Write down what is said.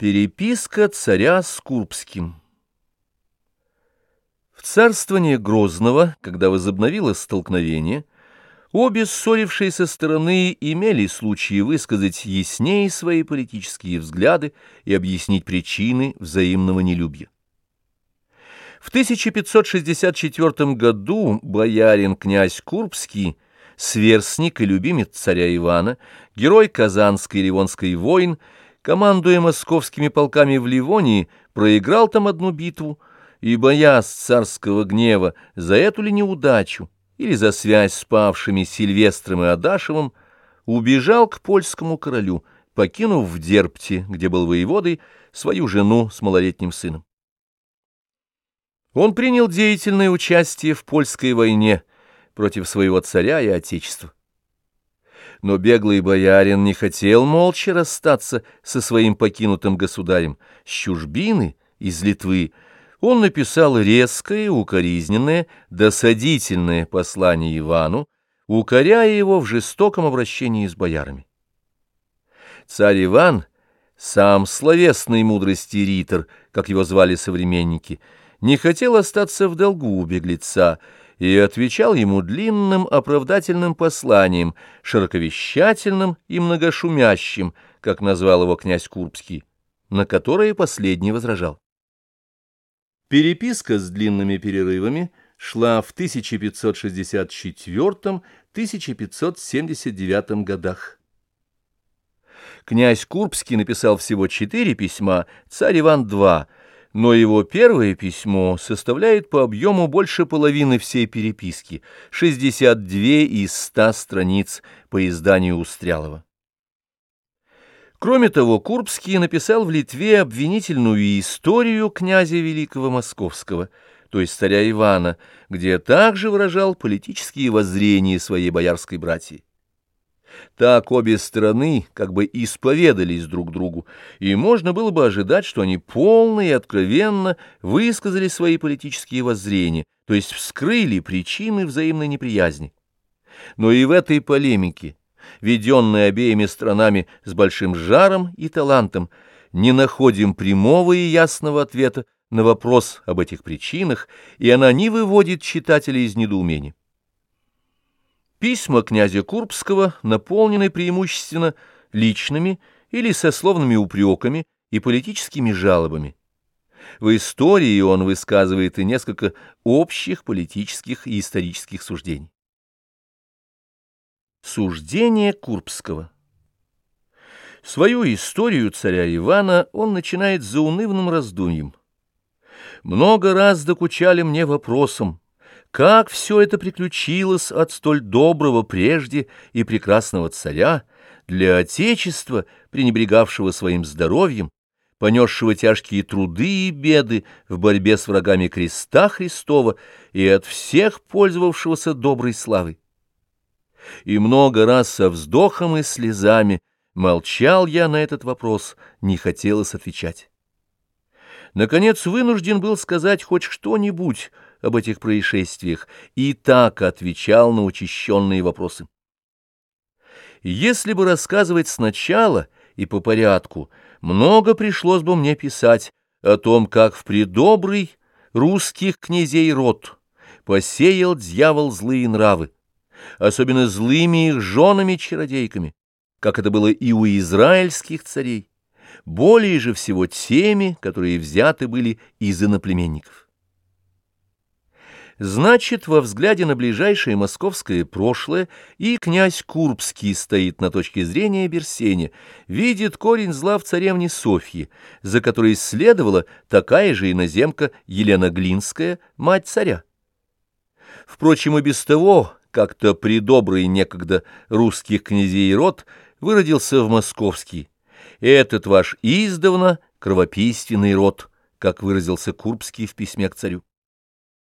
Переписка царя с Курбским В царствование Грозного, когда возобновилось столкновение, обе ссорившиеся стороны имели случаи высказать яснее свои политические взгляды и объяснить причины взаимного нелюбия. В 1564 году боярин князь Курбский, сверстник и любимец царя Ивана, герой Казанской и Ливонской войн, командуя московскими полками в Ливонии, проиграл там одну битву, и, боясь царского гнева за эту ли неудачу или за связь с павшими Сильвестром и Адашевым, убежал к польскому королю, покинув в Дерпте, где был воеводой, свою жену с малолетним сыном. Он принял деятельное участие в польской войне против своего царя и отечества но беглый боярин не хотел молча расстаться со своим покинутым государем. С чужбины, из Литвы, он написал резкое, укоризненное, досадительное послание Ивану, укоряя его в жестоком обращении с боярами. Царь Иван, сам словесной мудрости ритор, как его звали современники, не хотел остаться в долгу у беглеца, и отвечал ему длинным оправдательным посланием, широковещательным и многошумящим, как назвал его князь Курбский, на которое последний возражал. Переписка с длинными перерывами шла в 1564-1579 годах. Князь Курбский написал всего четыре письма, царь Иван — два — но его первое письмо составляет по объему больше половины всей переписки, 62 из 100 страниц по изданию Устрялова. Кроме того, Курбский написал в Литве обвинительную историю князя Великого Московского, то есть царя Ивана, где также выражал политические воззрения своей боярской братьи. Так обе стороны как бы исповедались друг другу, и можно было бы ожидать, что они полно и откровенно высказали свои политические воззрения, то есть вскрыли причины взаимной неприязни. Но и в этой полемике, веденной обеими странами с большим жаром и талантом, не находим прямого и ясного ответа на вопрос об этих причинах, и она не выводит читателя из недоумения. Письма князя Курбского наполнены преимущественно личными или сословными упреками и политическими жалобами. В истории он высказывает и несколько общих политических и исторических суждений. Суждение Курбского Свою историю царя Ивана он начинает за унывным раздумьем. «Много раз докучали мне вопросом, как все это приключилось от столь доброго прежде и прекрасного царя для Отечества, пренебрегавшего своим здоровьем, понесшего тяжкие труды и беды в борьбе с врагами креста Христова и от всех пользовавшегося доброй славой. И много раз со вздохом и слезами молчал я на этот вопрос, не хотелось отвечать. Наконец вынужден был сказать хоть что-нибудь об этих происшествиях и так отвечал на учащенные вопросы. Если бы рассказывать сначала и по порядку, много пришлось бы мне писать о том, как в предобрый русских князей род посеял дьявол злые нравы, особенно злыми их женами-чародейками, как это было и у израильских царей, более же всего теми, которые взяты были из иноплеменников. Значит, во взгляде на ближайшее московское прошлое и князь Курбский стоит на точке зрения Берсеня, видит корень зла в царевне Софьи, за которой следовала такая же иноземка Елена Глинская, мать царя. Впрочем, и без того, как-то придобрый некогда русских князей род выродился в московский. Этот ваш издавна кровопийственный род, как выразился Курбский в письме к царю.